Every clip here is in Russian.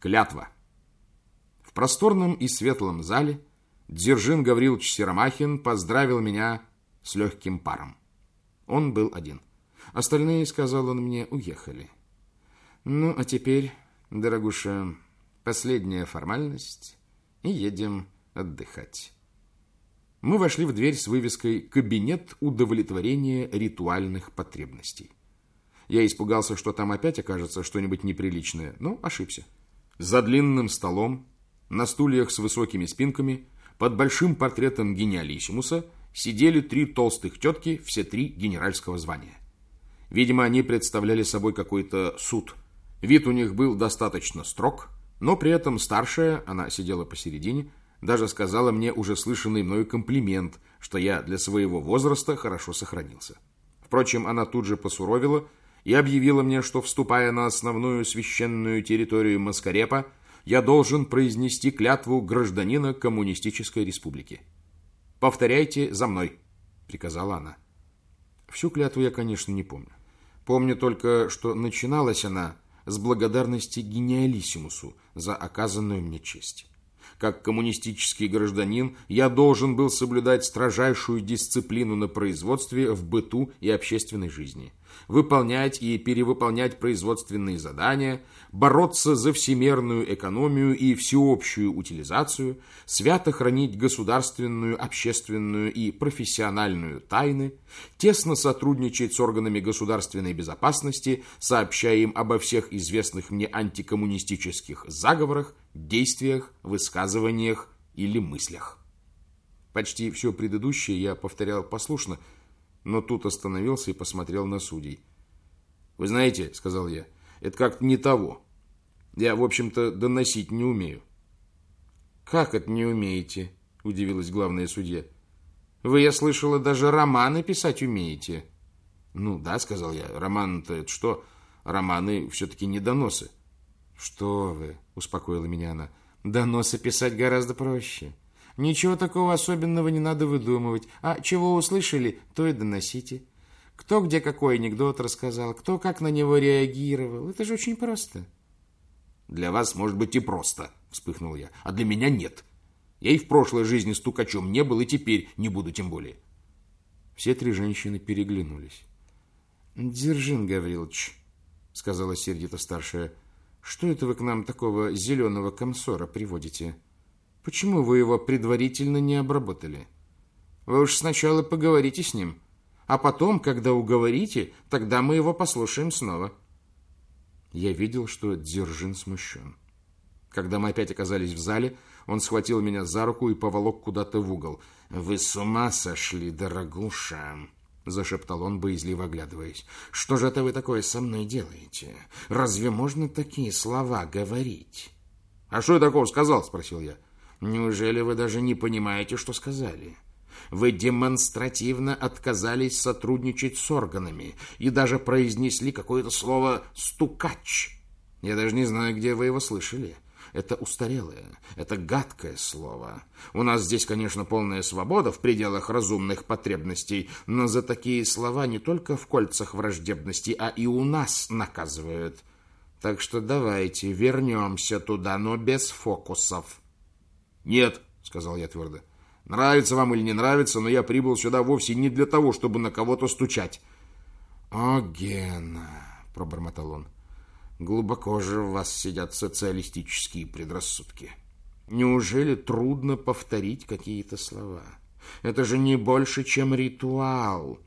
Клятва. В просторном и светлом зале Дзержин Гаврилович Серомахин поздравил меня с легким паром. Он был один. Остальные, сказал он мне, уехали. Ну, а теперь, дорогуша, последняя формальность, и едем отдыхать. Мы вошли в дверь с вывеской «Кабинет удовлетворения ритуальных потребностей». Я испугался, что там опять окажется что-нибудь неприличное, но ошибся. За длинным столом, на стульях с высокими спинками, под большим портретом гениалиссимуса сидели три толстых тетки, все три генеральского звания. Видимо, они представляли собой какой-то суд. Вид у них был достаточно строг, но при этом старшая, она сидела посередине, даже сказала мне уже слышанный мною комплимент, что я для своего возраста хорошо сохранился. Впрочем, она тут же посуровила и объявила мне, что, вступая на основную священную территорию Маскарепа, я должен произнести клятву гражданина Коммунистической Республики. «Повторяйте за мной», — приказала она. Всю клятву я, конечно, не помню. Помню только, что начиналась она с благодарности гениалиссимусу за оказанную мне честь. Как коммунистический гражданин, я должен был соблюдать строжайшую дисциплину на производстве, в быту и общественной жизни, выполнять и перевыполнять производственные задания, бороться за всемерную экономию и всеобщую утилизацию, свято хранить государственную, общественную и профессиональную тайны, тесно сотрудничать с органами государственной безопасности, сообщая им обо всех известных мне антикоммунистических заговорах, действиях, высказываниях или мыслях. Почти все предыдущее я повторял послушно, но тут остановился и посмотрел на судей. «Вы знаете, — сказал я, — это как-то не того. Я, в общем-то, доносить не умею». «Как это не умеете?» — удивилась главная судья. «Вы, я слышала, даже романы писать умеете». «Ну да, — сказал я, — роман-то это что? Романы все-таки не доносы». «Что вы?» — успокоила меня она. «Доносы писать гораздо проще. Ничего такого особенного не надо выдумывать. А чего услышали, то и доносите. Кто где какой анекдот рассказал, кто как на него реагировал. Это же очень просто». «Для вас, может быть, и просто», — вспыхнул я. «А для меня нет. Я и в прошлой жизни стукачом не был, и теперь не буду тем более». Все три женщины переглянулись. «Дзержин Гаврилович», — сказала сердито старшая, — что это вы к нам такого зеленого комсора приводите? Почему вы его предварительно не обработали? Вы уж сначала поговорите с ним, а потом, когда уговорите, тогда мы его послушаем снова. Я видел, что Дзержин смущен. Когда мы опять оказались в зале, он схватил меня за руку и поволок куда-то в угол. «Вы с ума сошли, дорогуша!» — зашептал он, боязливо оглядываясь. «Что же это вы такое со мной делаете? Разве можно такие слова говорить?» «А что я такого сказал?» — спросил я. «Неужели вы даже не понимаете, что сказали?» Вы демонстративно отказались сотрудничать с органами и даже произнесли какое-то слово «стукач». Я даже не знаю, где вы его слышали. Это устарелое, это гадкое слово. У нас здесь, конечно, полная свобода в пределах разумных потребностей, но за такие слова не только в кольцах враждебности, а и у нас наказывают. Так что давайте вернемся туда, но без фокусов. Нет, сказал я твердо. Нравится вам или не нравится, но я прибыл сюда вовсе не для того, чтобы на кого-то стучать. О, Гена, пробормотал он. Глубоко же в вас сидят социалистические предрассудки. Неужели трудно повторить какие-то слова? Это же не больше, чем ритуал.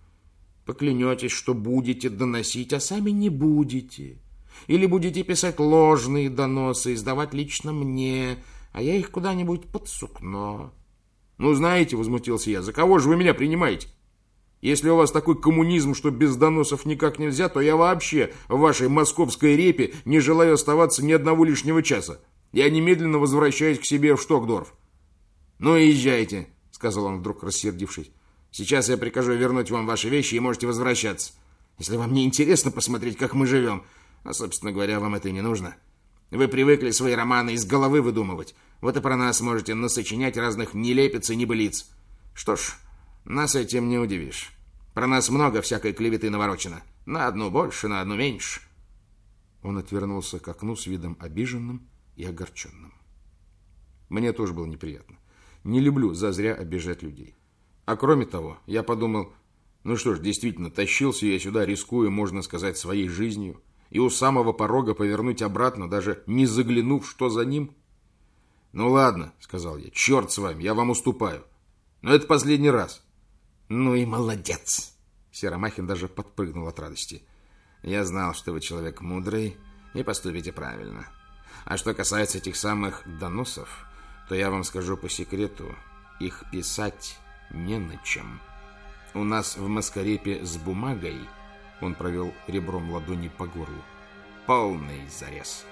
Поклянетесь, что будете доносить, а сами не будете. Или будете писать ложные доносы и сдавать лично мне, а я их куда-нибудь под сукно. Ну, знаете, возмутился я, за кого же вы меня принимаете? Если у вас такой коммунизм, что без доносов никак нельзя, то я вообще в вашей московской репе не желаю оставаться ни одного лишнего часа. Я немедленно возвращаюсь к себе в Штокдорф. Ну, езжайте, сказал он вдруг рассердившись. Сейчас я прикажу вернуть вам ваши вещи и можете возвращаться. Если вам не интересно посмотреть, как мы живем, а, собственно говоря, вам это и не нужно. Вы привыкли свои романы из головы выдумывать. Вот и про нас можете насочинять разных нелепиц и небылиц. Что ж, нас этим не удивишь. Про нас много всякой клеветы наворочено. На одну больше, на одну меньше. Он отвернулся к окну с видом обиженным и огорченным. Мне тоже было неприятно. Не люблю зазря обижать людей. А кроме того, я подумал, ну что ж, действительно, тащился я сюда, рискуя, можно сказать, своей жизнью, и у самого порога повернуть обратно, даже не заглянув, что за ним. «Ну ладно», — сказал я, — «черт с вами, я вам уступаю. Но это последний раз». «Ну и молодец!» Серомахин даже подпрыгнул от радости. «Я знал, что вы человек мудрый и поступите правильно. А что касается этих самых доносов, то я вам скажу по секрету, их писать не на чем». У нас в Маскарепе с бумагой, он провел ребром ладони по горлу, полный зарез.